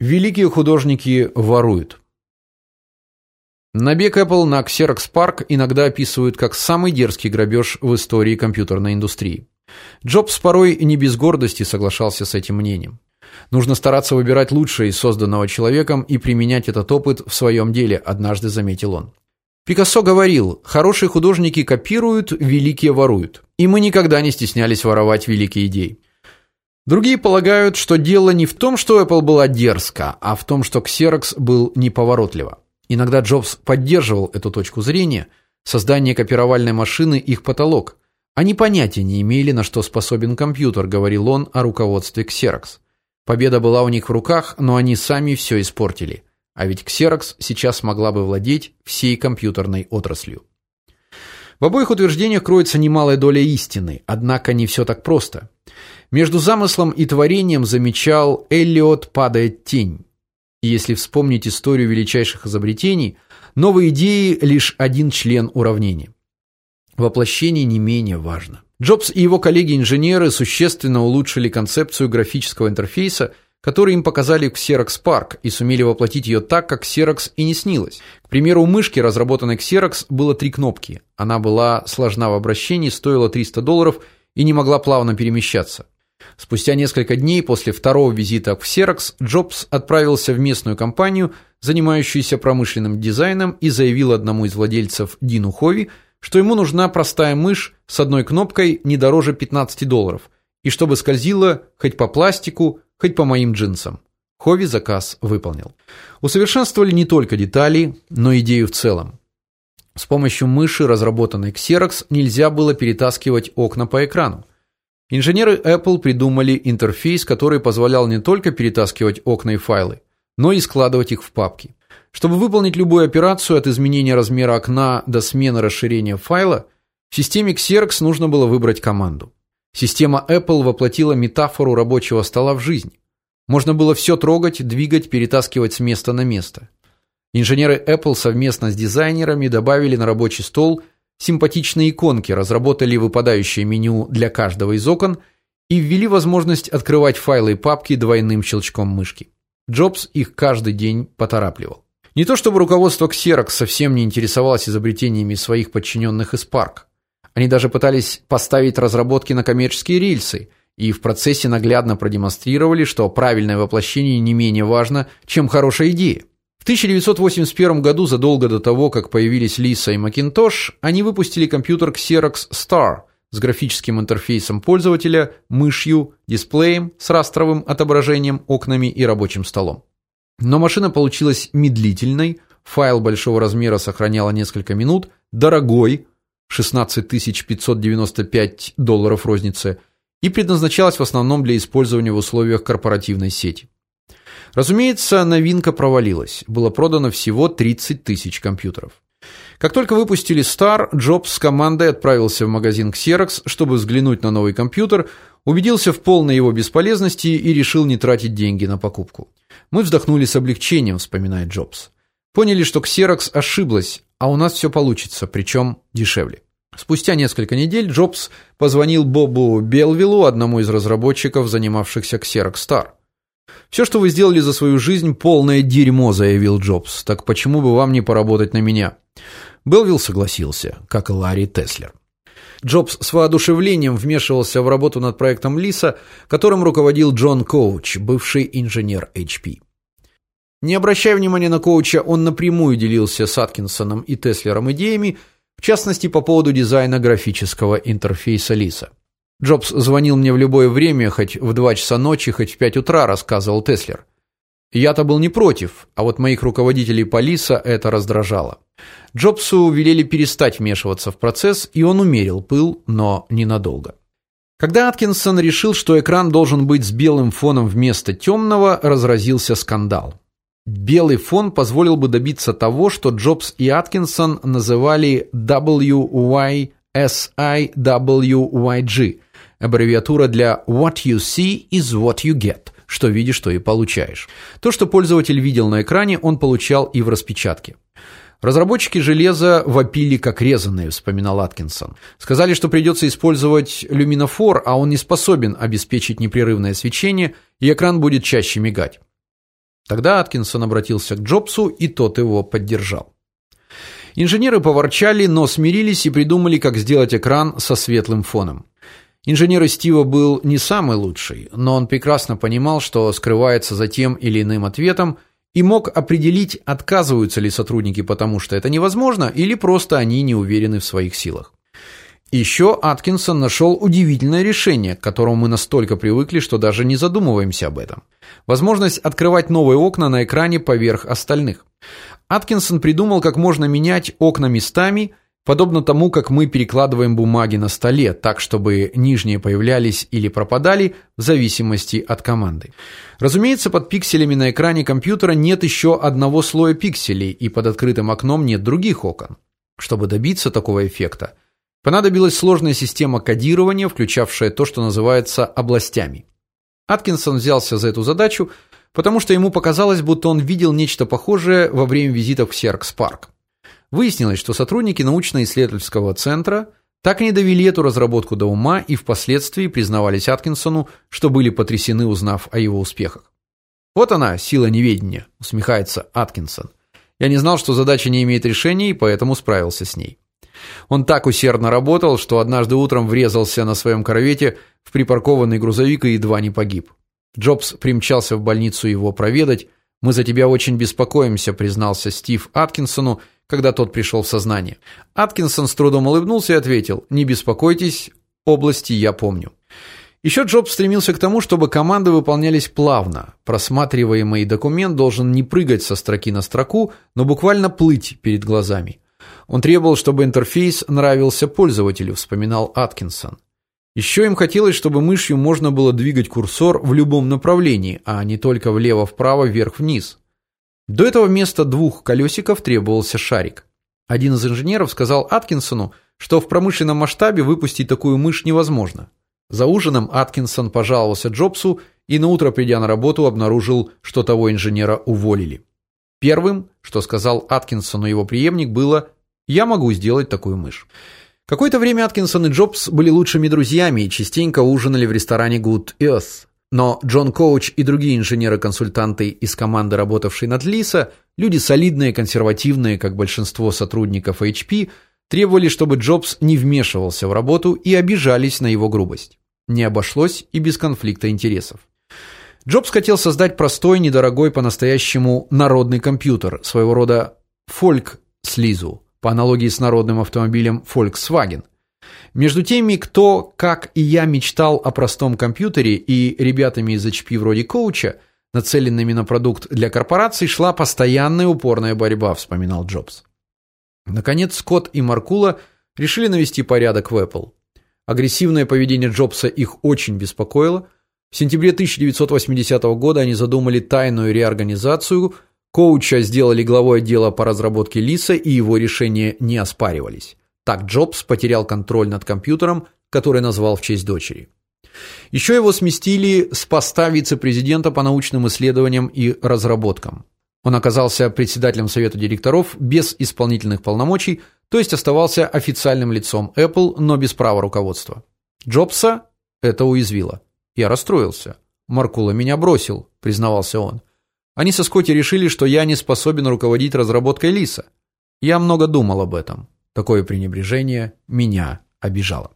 Великие художники воруют. Набег Apple на Xerox PARC иногда описывают как самый дерзкий грабеж в истории компьютерной индустрии. Джобс порой не без гордости соглашался с этим мнением. Нужно стараться выбирать лучшее из созданного человеком и применять этот опыт в своем деле, однажды заметил он. Пикассо говорил: "Хорошие художники копируют, великие воруют". И мы никогда не стеснялись воровать великие идеи. Другие полагают, что дело не в том, что Apple была дерзка, а в том, что Xerox был неповоротлива. Иногда Джобс поддерживал эту точку зрения. Создание копировальной машины их потолок. Они понятия не имели, на что способен компьютер, говорил он о руководстве Xerox. Победа была у них в руках, но они сами все испортили. А ведь Xerox сейчас могла бы владеть всей компьютерной отраслью. В обоих утверждениях кроется немалая доля истины, однако не все так просто. Между замыслом и творением замечал Эллиот падает тень. Если вспомнить историю величайших изобретений, новые идеи лишь один член уравнения. Воплощение не менее важно. Джобс и его коллеги-инженеры существенно улучшили концепцию графического интерфейса, который им показали в Xerox PARC и сумели воплотить ее так, как Xerox и не снилось. К примеру, у мышки, разработанной Xerox, было три кнопки. Она была сложна в обращении, стоила 300 долларов и не могла плавно перемещаться. Спустя несколько дней после второго визита в Xerox Джобс отправился в местную компанию, занимающуюся промышленным дизайном, и заявил одному из владельцев Дину Хови, что ему нужна простая мышь с одной кнопкой не дороже 15 долларов, и чтобы скользила хоть по пластику, хоть по моим джинсам. Хови заказ выполнил. Усовершенствовали не только детали, но и идею в целом. С помощью мыши, разработанной Xerox, нельзя было перетаскивать окна по экрану. Инженеры Apple придумали интерфейс, который позволял не только перетаскивать окна и файлы, но и складывать их в папки. Чтобы выполнить любую операцию от изменения размера окна до смены расширения файла, в системе Xerox нужно было выбрать команду. Система Apple воплотила метафору рабочего стола в жизнь. Можно было все трогать, двигать, перетаскивать с места на место. Инженеры Apple совместно с дизайнерами добавили на рабочий стол симпатичные иконки, разработали выпадающее меню для каждого из окон и ввели возможность открывать файлы и папки двойным щелчком мышки. Джобс их каждый день поторапливал. Не то чтобы руководство Xerox совсем не интересовалось изобретениями своих подчиненных из Park. Они даже пытались поставить разработки на коммерческие рельсы и в процессе наглядно продемонстрировали, что правильное воплощение не менее важно, чем хорошая идея. В 1981 году, задолго до того, как появились Lisa и Macintosh, они выпустили компьютер Xerox Star с графическим интерфейсом пользователя, мышью, дисплеем с растровым отображением, окнами и рабочим столом. Но машина получилась медлительной, файл большого размера сохраняла несколько минут, дорогой 16595 долларов розницы и предназначалась в основном для использования в условиях корпоративной сети. Разумеется, новинка провалилась. Было продано всего 30 тысяч компьютеров. Как только выпустили Star, Джобс с командой отправился в магазин Xerox, чтобы взглянуть на новый компьютер, убедился в полной его бесполезности и решил не тратить деньги на покупку. Мы вздохнули с облегчением, вспоминает Джобс. Поняли, что Xerox ошиблась, а у нас все получится, причем дешевле. Спустя несколько недель Джобс позвонил Бобу Белвиллу, одному из разработчиков, занимавшихся Xerox Star. «Все, что вы сделали за свою жизнь, полное дерьмо, заявил Джобс. Так почему бы вам не поработать на меня? Белвилл согласился, как и Ларри Теслер. Джобс с воодушевлением вмешивался в работу над проектом Лиса, которым руководил Джон Коуч, бывший инженер HP. Не обращая внимания на Коуча, он напрямую делился с Аткинсоном и Теслером идеями, в частности по поводу дизайна графического интерфейса Лиса. Джобс звонил мне в любое время, хоть в 2 часа ночи, хоть в 5 утра, рассказывал Теслер. Я-то был не против, а вот моих руководителей по Лиса это раздражало. Джобсу велели перестать вмешиваться в процесс, и он умерил пыл, но ненадолго. Когда Аткинсон решил, что экран должен быть с белым фоном вместо темного, разразился скандал. Белый фон позволил бы добиться того, что Джобс и Аткинсон называли WYSIWYG, аббревиатура для What you see is what you get, что видишь, то и получаешь. То, что пользователь видел на экране, он получал и в распечатке. Разработчики железа вопили как резаные, вспоминал Аткинсон. Сказали, что придется использовать люминофор, а он не способен обеспечить непрерывное свечение, и экран будет чаще мигать. Тогда Аткинсон обратился к Джобсу, и тот его поддержал. Инженеры поворчали, но смирились и придумали, как сделать экран со светлым фоном. Инженер Стива был не самый лучший, но он прекрасно понимал, что скрывается за тем или иным ответом, и мог определить, отказываются ли сотрудники потому, что это невозможно, или просто они не уверены в своих силах. Еще Аткинсон нашел удивительное решение, к которому мы настолько привыкли, что даже не задумываемся об этом. Возможность открывать новые окна на экране поверх остальных. Аткинсон придумал, как можно менять окна местами, подобно тому, как мы перекладываем бумаги на столе, так чтобы нижние появлялись или пропадали в зависимости от команды. Разумеется, под пикселями на экране компьютера нет еще одного слоя пикселей, и под открытым окном нет других окон. Чтобы добиться такого эффекта, Понадобилась сложная система кодирования, включавшая то, что называется областями. Аткинсон взялся за эту задачу, потому что ему показалось, будто он видел нечто похожее во время визитов в Серкс-парк. Выяснилось, что сотрудники научно-исследовательского центра так и не довели эту разработку до ума и впоследствии признавались Аткинсону, что были потрясены, узнав о его успехах. Вот она, сила неведения, усмехается Аткинсон. Я не знал, что задача не имеет решения, и поэтому справился с ней. Он так усердно работал, что однажды утром врезался на своем корвете в припаркованный грузовик и едва не погиб. Джобс примчался в больницу его проведать. Мы за тебя очень беспокоимся, признался Стив Аткинсону, когда тот пришел в сознание. Аткинсон с трудом улыбнулся и ответил: "Не беспокойтесь, области я помню". Еще Джобс стремился к тому, чтобы команды выполнялись плавно. Просматриваемый документ должен не прыгать со строки на строку, но буквально плыть перед глазами. Он требовал, чтобы интерфейс нравился пользователю, вспоминал Аткинсон. Еще им хотелось, чтобы мышью можно было двигать курсор в любом направлении, а не только влево-вправо, вверх-вниз. До этого вместо двух колесиков требовался шарик. Один из инженеров сказал Аткинсону, что в промышленном масштабе выпустить такую мышь невозможно. За ужином Аткинсон пожаловался Джобсу и на утро придя на работу обнаружил, что того инженера уволили. Первым, что сказал Аткинсону его преемник, было: "Я могу сделать такую мышь". Какое-то время Аткинсон и Джобс были лучшими друзьями и частенько ужинали в ресторане Good Earth. Но Джон Коуч и другие инженеры-консультанты из команды, работавшей над Лиса, люди солидные, консервативные, как большинство сотрудников HP, требовали, чтобы Джобс не вмешивался в работу и обижались на его грубость. Не обошлось и без конфликта интересов. Джобс хотел создать простой, недорогой, по-настоящему народный компьютер, своего рода фольк-слизу, по аналогии с народным автомобилем Volkswagen. Между теми, кто, как и я, мечтал о простом компьютере, и ребятами из HP вроде коуча, нацеленными на продукт для корпораций, шла постоянная упорная борьба, вспоминал Джобс. Наконец, Скотт и Маркула решили навести порядок в Apple. Агрессивное поведение Джобса их очень беспокоило. В сентябре 1980 года они задумали тайную реорганизацию. Коуча сделали главой отдела по разработке Лиса, и его решения не оспаривались. Так Джобс потерял контроль над компьютером, который назвал в честь дочери. Еще его сместили с поста вице-президента по научным исследованиям и разработкам. Он оказался председателем совета директоров без исполнительных полномочий, то есть оставался официальным лицом Apple, но без права руководства. Джобса это уязвило. Я расстроился. Маркула меня бросил, признавался он. Они со Скотти решили, что я не способен руководить разработкой Лиса. Я много думал об этом. Такое пренебрежение меня обижало.